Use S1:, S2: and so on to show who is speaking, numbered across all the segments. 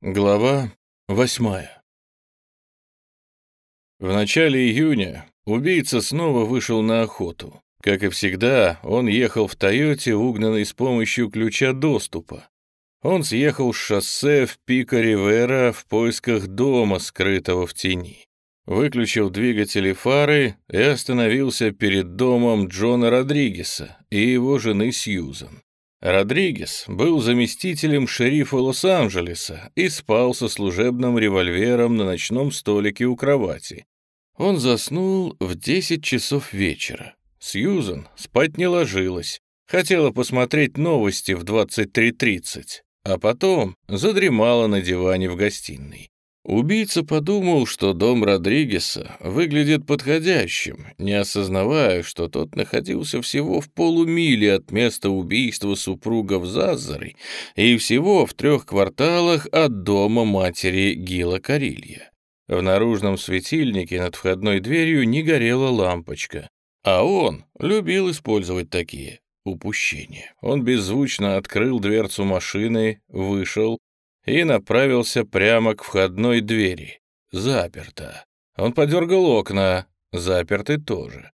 S1: Глава восьмая В начале июня убийца снова вышел на охоту. Как и всегда, он ехал в «Тойоте», угнанной с помощью ключа доступа. Он съехал с шоссе в Пика-Ривера в поисках дома, скрытого в тени. Выключил двигатели фары и остановился перед домом Джона Родригеса и его жены Сьюзан. Родригес был заместителем шерифа Лос-Анджелеса и спал со служебным револьвером на ночном столике у кровати. Он заснул в 10 часов вечера. Сьюзан спать не ложилась, хотела посмотреть новости в 23.30, а потом задремала на диване в гостиной. Убийца подумал, что дом Родригеса выглядит подходящим, не осознавая, что тот находился всего в полумиле от места убийства супругов Зазарой и всего в трех кварталах от дома матери Гила Карилья. В наружном светильнике над входной дверью не горела лампочка, а он любил использовать такие упущения. Он беззвучно открыл дверцу машины, вышел, и направился прямо к входной двери. Заперто. Он подергал окна, заперты тоже.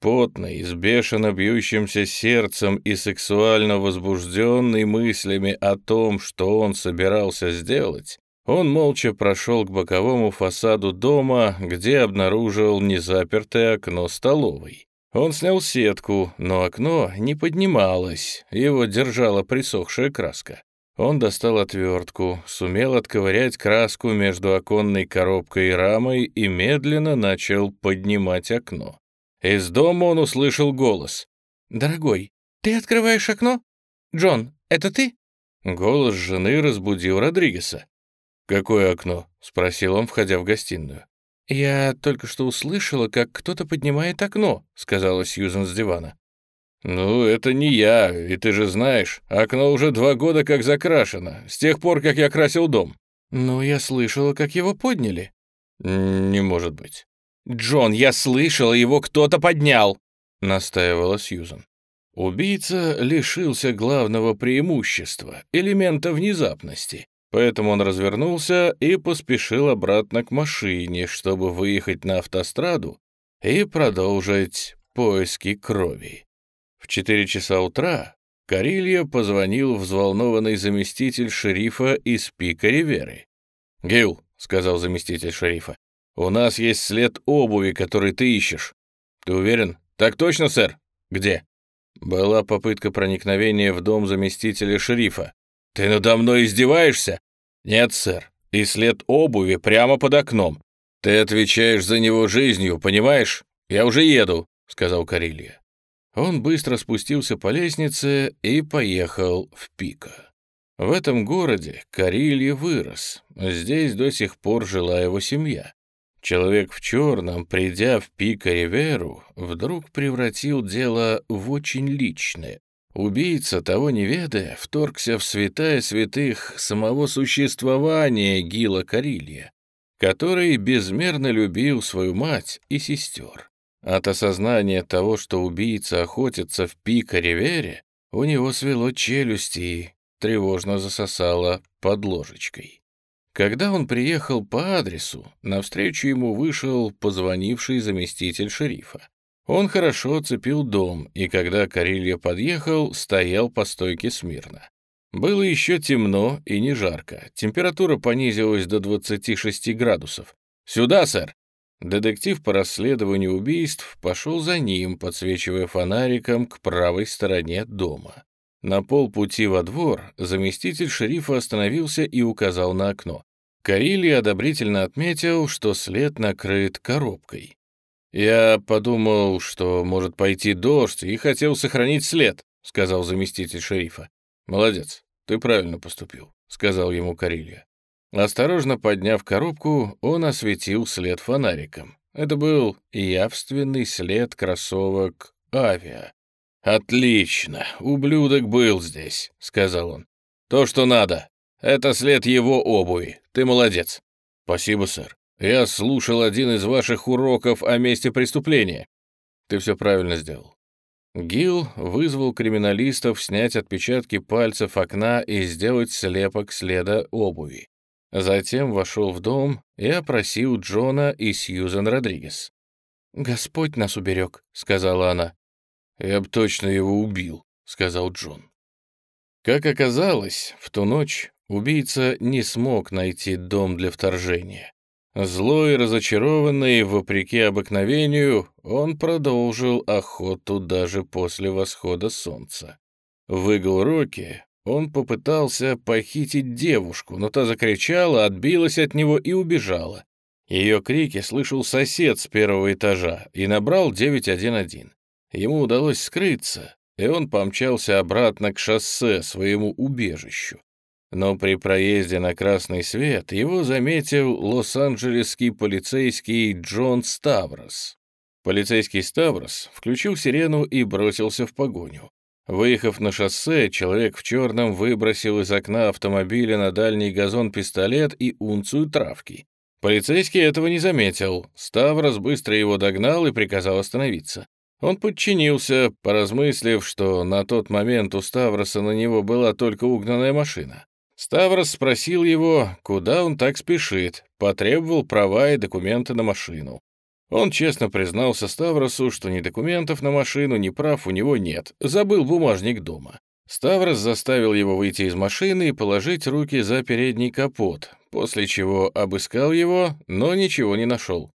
S1: Потный, с бешено бьющимся сердцем и сексуально возбужденный мыслями о том, что он собирался сделать, он молча прошел к боковому фасаду дома, где обнаружил незапертое окно столовой. Он снял сетку, но окно не поднималось, его держала присохшая краска. Он достал отвертку, сумел отковырять краску между оконной коробкой и рамой и медленно начал поднимать окно. Из дома он услышал голос. «Дорогой, ты открываешь окно? Джон, это ты?» Голос жены разбудил Родригеса. «Какое окно?» — спросил он, входя в гостиную. «Я только что услышала, как кто-то поднимает окно», — сказала Сьюзен с дивана. «Ну, это не я, и ты же знаешь, окно уже два года как закрашено, с тех пор, как я красил дом». «Ну, я слышала, как его подняли». «Не может быть». «Джон, я слышала, его кто-то поднял», — настаивала Сьюзан. Убийца лишился главного преимущества, элемента внезапности, поэтому он развернулся и поспешил обратно к машине, чтобы выехать на автостраду и продолжить поиски крови. В 4 часа утра Карилья позвонил взволнованный заместитель шерифа из Пика Риверы. «Гил», — сказал заместитель шерифа, — «у нас есть след обуви, который ты ищешь». «Ты уверен?» «Так точно, сэр». «Где?» Была попытка проникновения в дом заместителя шерифа. «Ты надо мной издеваешься?» «Нет, сэр. И след обуви прямо под окном. Ты отвечаешь за него жизнью, понимаешь? Я уже еду», — сказал Карилья. Он быстро спустился по лестнице и поехал в Пика. В этом городе Карилье вырос, здесь до сих пор жила его семья. Человек в черном, придя в Пика-Риверу, вдруг превратил дело в очень личное. Убийца, того не ведая, вторгся в святая святых самого существования Гила Карилья, который безмерно любил свою мать и сестер. От осознания того, что убийца охотится в Пика-Ривере, у него свело челюсти и тревожно засосало под ложечкой. Когда он приехал по адресу, навстречу ему вышел позвонивший заместитель шерифа. Он хорошо оцепил дом, и когда Карилья подъехал, стоял по стойке смирно. Было еще темно и не жарко, температура понизилась до 26 градусов. «Сюда, сэр!» Детектив по расследованию убийств пошел за ним, подсвечивая фонариком к правой стороне дома. На полпути во двор заместитель шерифа остановился и указал на окно. Карили одобрительно отметил, что след накрыт коробкой. «Я подумал, что может пойти дождь, и хотел сохранить след», — сказал заместитель шерифа. «Молодец, ты правильно поступил», — сказал ему Карилья. Осторожно подняв коробку, он осветил след фонариком. Это был явственный след кроссовок «Авиа». «Отлично, ублюдок был здесь», — сказал он. «То, что надо. Это след его обуви. Ты молодец». «Спасибо, сэр. Я слушал один из ваших уроков о месте преступления. Ты все правильно сделал». Гил вызвал криминалистов снять отпечатки пальцев окна и сделать слепок следа обуви. Затем вошел в дом и опросил Джона и Сьюзен Родригес. «Господь нас уберег», — сказала она. «Я бы точно его убил», — сказал Джон. Как оказалось, в ту ночь убийца не смог найти дом для вторжения. Злой и разочарованный, вопреки обыкновению, он продолжил охоту даже после восхода солнца. В Игл-Роке он попытался похитить девушку, но та закричала, отбилась от него и убежала. Ее крики слышал сосед с первого этажа и набрал 911. Ему удалось скрыться, и он помчался обратно к шоссе, своему убежищу. Но при проезде на красный свет его заметил лос-анджелесский полицейский Джон Ставрос. Полицейский Ставрос включил сирену и бросился в погоню. Выехав на шоссе, человек в черном выбросил из окна автомобиля на дальний газон пистолет и унцию травки. Полицейский этого не заметил. Ставрос быстро его догнал и приказал остановиться. Он подчинился, поразмыслив, что на тот момент у Ставроса на него была только угнанная машина. Ставрос спросил его, куда он так спешит, потребовал права и документы на машину. Он честно признался Ставросу, что ни документов на машину, ни прав у него нет, забыл бумажник дома. Ставрос заставил его выйти из машины и положить руки за передний капот, после чего обыскал его, но ничего не нашел.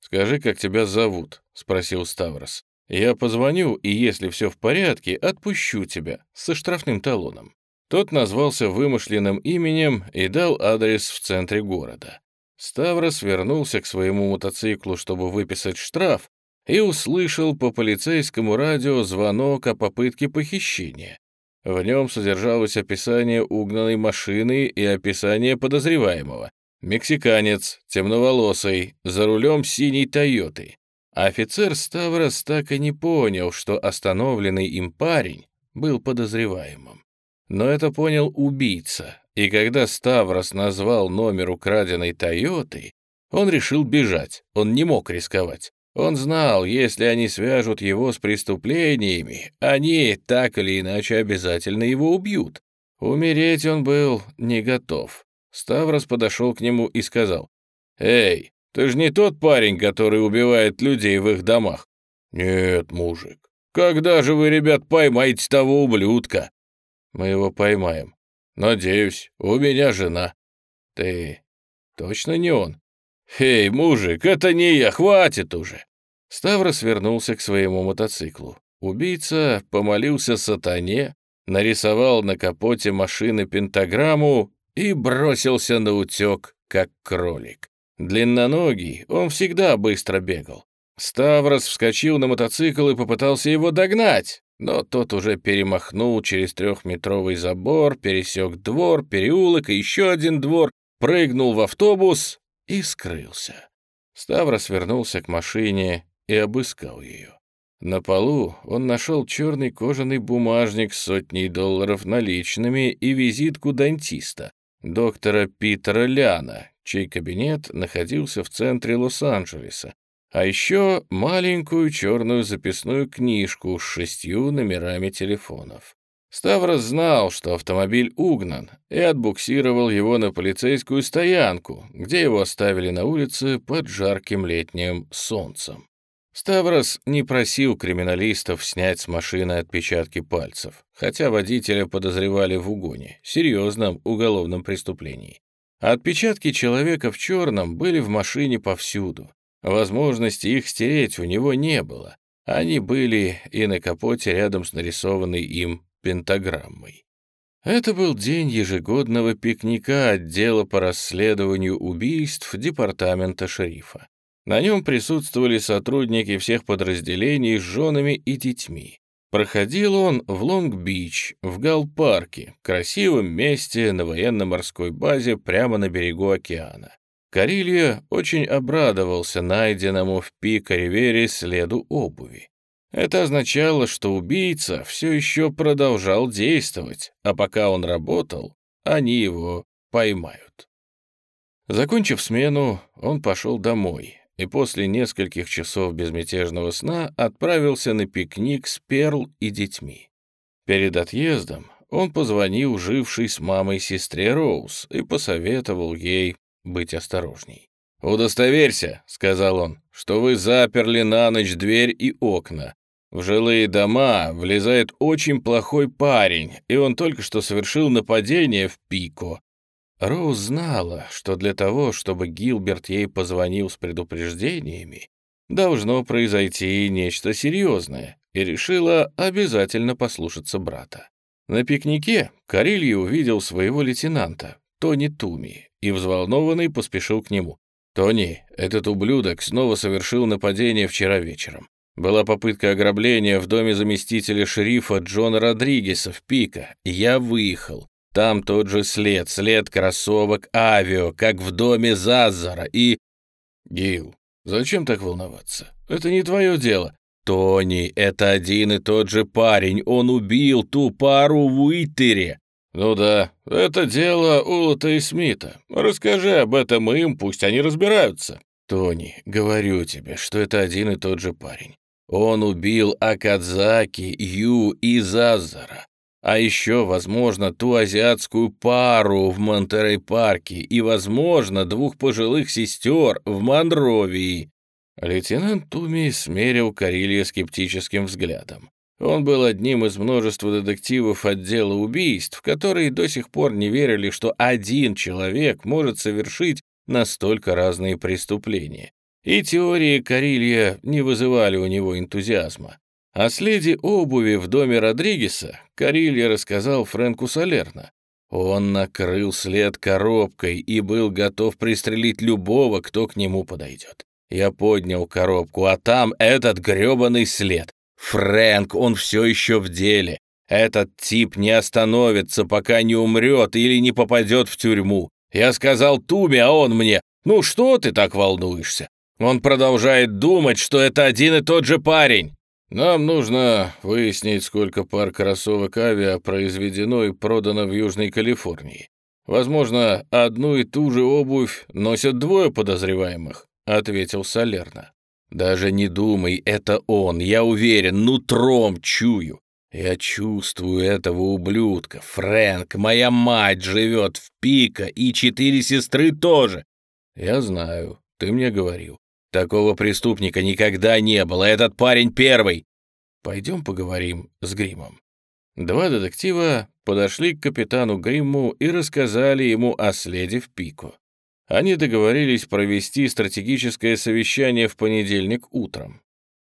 S1: «Скажи, как тебя зовут?» — спросил Ставрос. «Я позвоню, и если все в порядке, отпущу тебя со штрафным талоном». Тот назвался вымышленным именем и дал адрес в центре города. Ставрос вернулся к своему мотоциклу, чтобы выписать штраф, и услышал по полицейскому радио звонок о попытке похищения. В нем содержалось описание угнанной машины и описание подозреваемого. Мексиканец, темноволосый, за рулем синей «Тойоты». Офицер Ставрос так и не понял, что остановленный им парень был подозреваемым. Но это понял убийца, и когда Ставрос назвал номер украденной «Тойоты», он решил бежать, он не мог рисковать. Он знал, если они свяжут его с преступлениями, они так или иначе обязательно его убьют. Умереть он был не готов. Ставрос подошел к нему и сказал, «Эй, ты же не тот парень, который убивает людей в их домах?» «Нет, мужик. Когда же вы, ребят, поймаете того ублюдка?» Мы его поймаем. Надеюсь, у меня жена. Ты точно не он? Эй, мужик, это не я, хватит уже. Ставрос вернулся к своему мотоциклу. Убийца помолился сатане, нарисовал на капоте машины пентаграмму и бросился на утек, как кролик. Длинноногий, он всегда быстро бегал. Ставрос вскочил на мотоцикл и попытался его догнать, но тот уже перемахнул через трехметровый забор, пересек двор, переулок и еще один двор, прыгнул в автобус и скрылся. Ставрос вернулся к машине и обыскал ее. На полу он нашел черный кожаный бумажник с сотней долларов наличными и визитку дантиста, доктора Питера Ляна, чей кабинет находился в центре Лос-Анджелеса, а еще маленькую черную записную книжку с шестью номерами телефонов. Ставрос знал, что автомобиль угнан, и отбуксировал его на полицейскую стоянку, где его оставили на улице под жарким летним солнцем. Ставрос не просил криминалистов снять с машины отпечатки пальцев, хотя водителя подозревали в угоне, серьезном уголовном преступлении. Отпечатки человека в черном были в машине повсюду, Возможности их стереть у него не было. Они были и на капоте рядом с нарисованной им пентаграммой. Это был день ежегодного пикника отдела по расследованию убийств департамента шерифа. На нем присутствовали сотрудники всех подразделений с женами и детьми. Проходил он в Лонг-Бич, в Гал-парке, красивом месте на военно-морской базе прямо на берегу океана. Карилья очень обрадовался найденному в Пика-Ривере следу обуви. Это означало, что убийца все еще продолжал действовать, а пока он работал, они его поймают. Закончив смену, он пошел домой и после нескольких часов безмятежного сна отправился на пикник с Перл и детьми. Перед отъездом он позвонил жившей с мамой сестре Роуз и посоветовал ей быть осторожней. «Удостоверься», — сказал он, — «что вы заперли на ночь дверь и окна. В жилые дома влезает очень плохой парень, и он только что совершил нападение в Пико. Роуз знала, что для того, чтобы Гилберт ей позвонил с предупреждениями, должно произойти нечто серьезное, и решила обязательно послушаться брата. На пикнике Карилья увидел своего лейтенанта, Тони Туми, и взволнованный поспешил к нему. «Тони, этот ублюдок снова совершил нападение вчера вечером. Была попытка ограбления в доме заместителя шерифа Джона Родригеса в Пика. Я выехал. Там тот же след, след кроссовок авио, как в доме Зазара и... Гил, зачем так волноваться? Это не твое дело. Тони, это один и тот же парень. Он убил ту пару в Уитере. Ну да, это дело Улота и Смита. Расскажи об этом им, пусть они разбираются. Тони, говорю тебе, что это один и тот же парень. Он убил Акадзаки, Ю и Зазара. А еще, возможно, ту азиатскую пару в Монтерей-парке и, возможно, двух пожилых сестер в Монровии. Лейтенант Туми смерил Карилья скептическим взглядом. Он был одним из множества детективов отдела убийств, которые до сих пор не верили, что один человек может совершить настолько разные преступления и теории Карилья не вызывали у него энтузиазма. О следе обуви в доме Родригеса Карилья рассказал Фрэнку Салерно. Он накрыл след коробкой и был готов пристрелить любого, кто к нему подойдет. Я поднял коробку, а там этот грёбаный след. Фрэнк, он все еще в деле. Этот тип не остановится, пока не умрет или не попадет в тюрьму. Я сказал Туме, а он мне, ну что ты так волнуешься? Он продолжает думать, что это один и тот же парень. Нам нужно выяснить, сколько пар кроссовок авиа произведено и продано в Южной Калифорнии. Возможно, одну и ту же обувь носят двое подозреваемых, ответил Солерно. Даже не думай, это он, я уверен, нутром чую. Я чувствую этого ублюдка. Фрэнк, моя мать живет в Пика, и четыре сестры тоже. Я знаю, ты мне говорил. Такого преступника никогда не было, этот парень первый. Пойдем поговорим с Гримом. Два детектива подошли к капитану Гримму и рассказали ему о следе в пику. Они договорились провести стратегическое совещание в понедельник утром.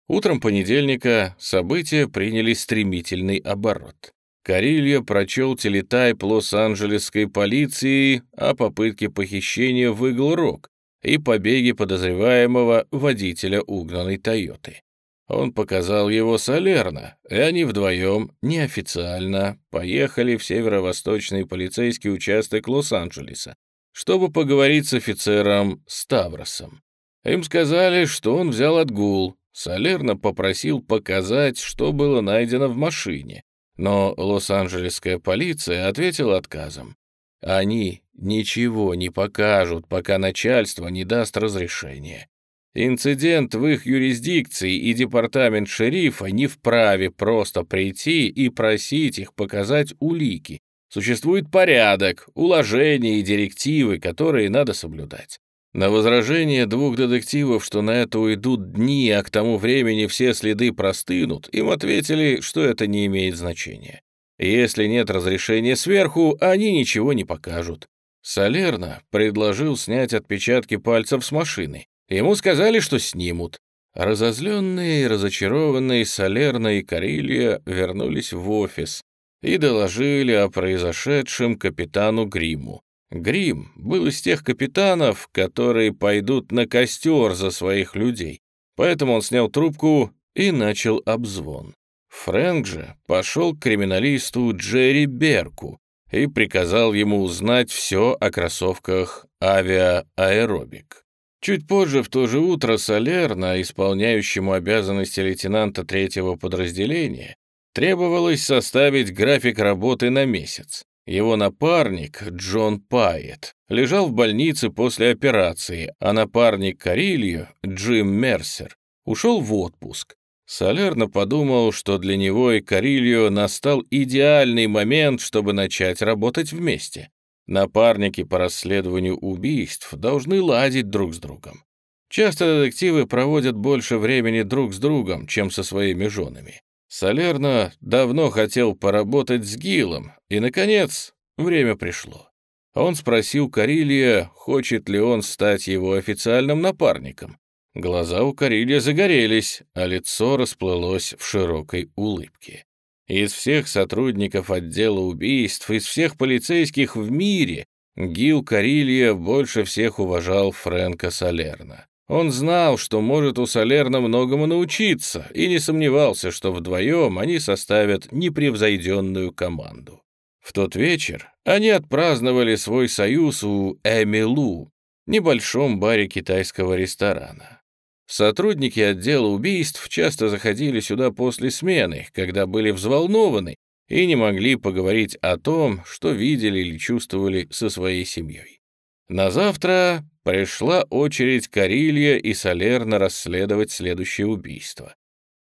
S1: Утром понедельника события приняли стремительный оборот. Карилья прочел телетайп Лос-Анджелесской полиции о попытке похищения в Игл-Рок, и побеге подозреваемого водителя угнанной «Тойоты». Он показал его солерно, и они вдвоем, неофициально, поехали в северо-восточный полицейский участок Лос-Анджелеса, чтобы поговорить с офицером Ставросом. Им сказали, что он взял отгул. Солерно попросил показать, что было найдено в машине, но лос-анджелесская полиция ответила отказом. Они ничего не покажут, пока начальство не даст разрешения. Инцидент в их юрисдикции и департамент шерифа не вправе просто прийти и просить их показать улики. Существует порядок, уложения и директивы, которые надо соблюдать. На возражение двух детективов, что на это уйдут дни, а к тому времени все следы простынут, им ответили, что это не имеет значения. Если нет разрешения сверху, они ничего не покажут. Солерно предложил снять отпечатки пальцев с машины. Ему сказали, что снимут. Разозленные и разочарованные Солерно и Карилья вернулись в офис и доложили о произошедшем капитану Гриму. Грим был из тех капитанов, которые пойдут на костер за своих людей, поэтому он снял трубку и начал обзвон. Фрэнк же пошел к криминалисту Джерри Берку и приказал ему узнать все о кроссовках авиа-аэробик. Чуть позже, в то же утро, Солерно, исполняющему обязанности лейтенанта третьего подразделения, требовалось составить график работы на месяц. Его напарник, Джон Пайет, лежал в больнице после операции, а напарник Карилью, Джим Мерсер, ушел в отпуск. Солерно подумал, что для него и Карильо настал идеальный момент, чтобы начать работать вместе. Напарники по расследованию убийств должны ладить друг с другом. Часто детективы проводят больше времени друг с другом, чем со своими женами. Солерно давно хотел поработать с Гилом, и, наконец, время пришло. Он спросил Карилья, хочет ли он стать его официальным напарником. Глаза у Карилья загорелись, а лицо расплылось в широкой улыбке. Из всех сотрудников отдела убийств, из всех полицейских в мире, Гил Карилья больше всех уважал Фрэнка Салерна. Он знал, что может у Салерна многому научиться, и не сомневался, что вдвоем они составят непревзойденную команду. В тот вечер они отпраздновали свой союз у Эмилу, небольшом баре китайского ресторана. Сотрудники отдела убийств часто заходили сюда после смены, когда были взволнованы и не могли поговорить о том, что видели или чувствовали со своей семьей. На завтра пришла очередь Карилья и Солерна расследовать следующее убийство.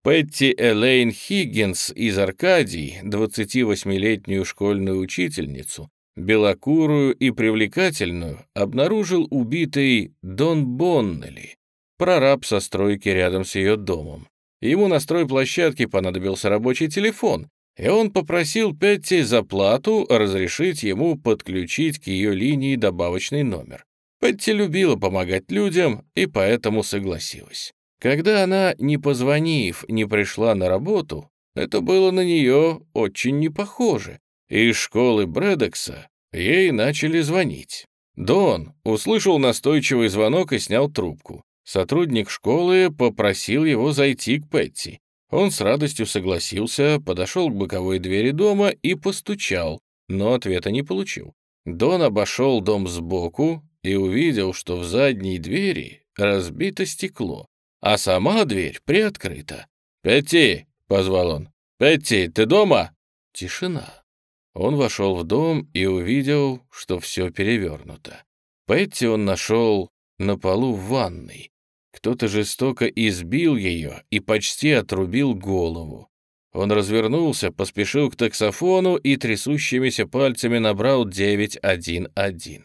S1: Петти Элейн Хиггинс из Аркадии, 28-летнюю школьную учительницу, белокурую и привлекательную, обнаружил убитый Дон Боннелли, прораб со стройки рядом с ее домом. Ему на стройплощадке понадобился рабочий телефон, и он попросил Петти за плату разрешить ему подключить к ее линии добавочный номер. Петти любила помогать людям и поэтому согласилась. Когда она, не позвонив, не пришла на работу, это было на нее очень не похоже. Из школы Брэдекса ей начали звонить. Дон услышал настойчивый звонок и снял трубку. Сотрудник школы попросил его зайти к Петти. Он с радостью согласился, подошел к боковой двери дома и постучал, но ответа не получил. Дон обошел дом сбоку и увидел, что в задней двери разбито стекло, а сама дверь приоткрыта. «Петти!» — позвал он. «Петти, ты дома?» Тишина. Он вошел в дом и увидел, что все перевернуто. Петти он нашел на полу в ванной. Кто-то жестоко избил ее и почти отрубил голову. Он развернулся, поспешил к таксофону и трясущимися пальцами набрал 911.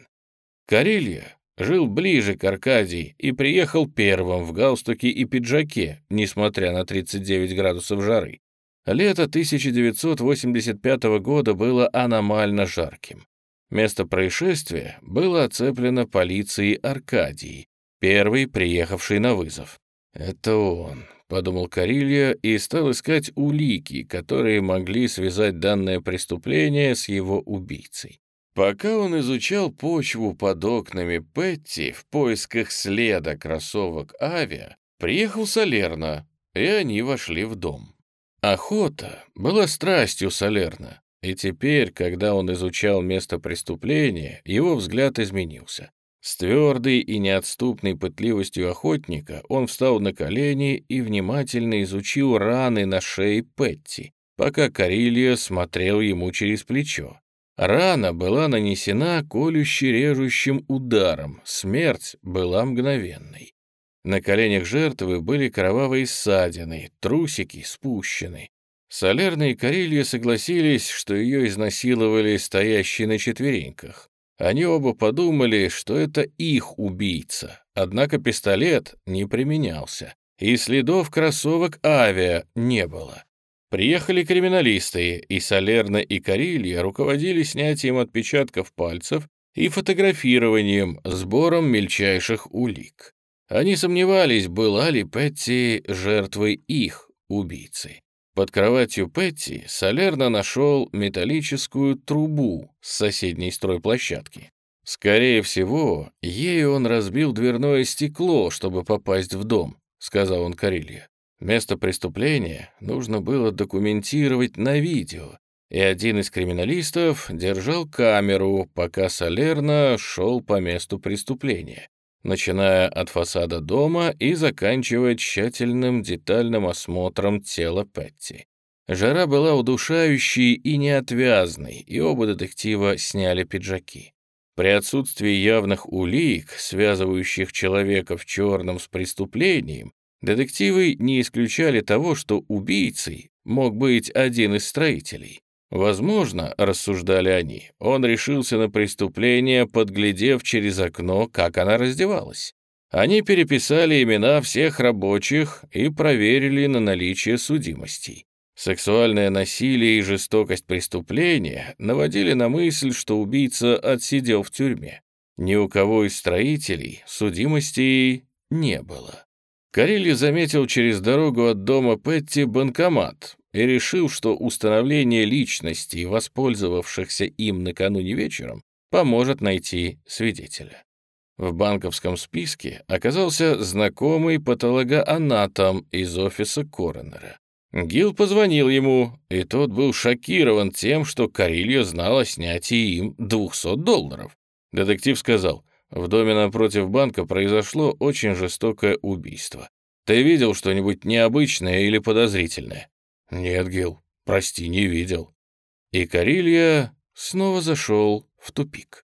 S1: Карелья жил ближе к Аркадии и приехал первым в галстуке и пиджаке, несмотря на 39 градусов жары. Лето 1985 года было аномально жарким. Место происшествия было оцеплено полицией Аркадии, первый приехавший на вызов. «Это он», — подумал Карилья и стал искать улики, которые могли связать данное преступление с его убийцей. Пока он изучал почву под окнами Петти в поисках следа кроссовок авиа, приехал Салерна, и они вошли в дом. Охота была страстью Салерна, и теперь, когда он изучал место преступления, его взгляд изменился. С твердой и неотступной пытливостью охотника он встал на колени и внимательно изучил раны на шее Петти, пока Карилья смотрел ему через плечо. Рана была нанесена колюще-режущим ударом, смерть была мгновенной. На коленях жертвы были кровавые ссадины, трусики спущены. Солерные Карелья согласились, что ее изнасиловали стоящие на четвереньках. Они оба подумали, что это их убийца, однако пистолет не применялся, и следов кроссовок авиа не было. Приехали криминалисты, и Салерна и Карилья руководили снятием отпечатков пальцев и фотографированием, сбором мельчайших улик. Они сомневались, была ли Петти жертвой их убийцы. Под кроватью Петти Салерна нашел металлическую трубу с соседней стройплощадки. «Скорее всего, ею он разбил дверное стекло, чтобы попасть в дом», — сказал он Карилья. Место преступления нужно было документировать на видео, и один из криминалистов держал камеру, пока Салерно шел по месту преступления, начиная от фасада дома и заканчивая тщательным детальным осмотром тела Петти. Жара была удушающей и неотвязной, и оба детектива сняли пиджаки. При отсутствии явных улик, связывающих человека в черном с преступлением, Детективы не исключали того, что убийцей мог быть один из строителей. Возможно, рассуждали они, он решился на преступление, подглядев через окно, как она раздевалась. Они переписали имена всех рабочих и проверили на наличие судимостей. Сексуальное насилие и жестокость преступления наводили на мысль, что убийца отсидел в тюрьме. Ни у кого из строителей судимостей не было. Карелли заметил через дорогу от дома Петти банкомат и решил, что установление личности, воспользовавшихся им накануне вечером, поможет найти свидетеля. В банковском списке оказался знакомый патологоанатом из офиса коронера. Гил позвонил ему, и тот был шокирован тем, что Карильо знал о снятии им 200 долларов. Детектив сказал, в доме напротив банка произошло очень жестокое убийство. Ты видел что-нибудь необычное или подозрительное? Нет, Гил, прости, не видел. И Карилья снова зашел в тупик.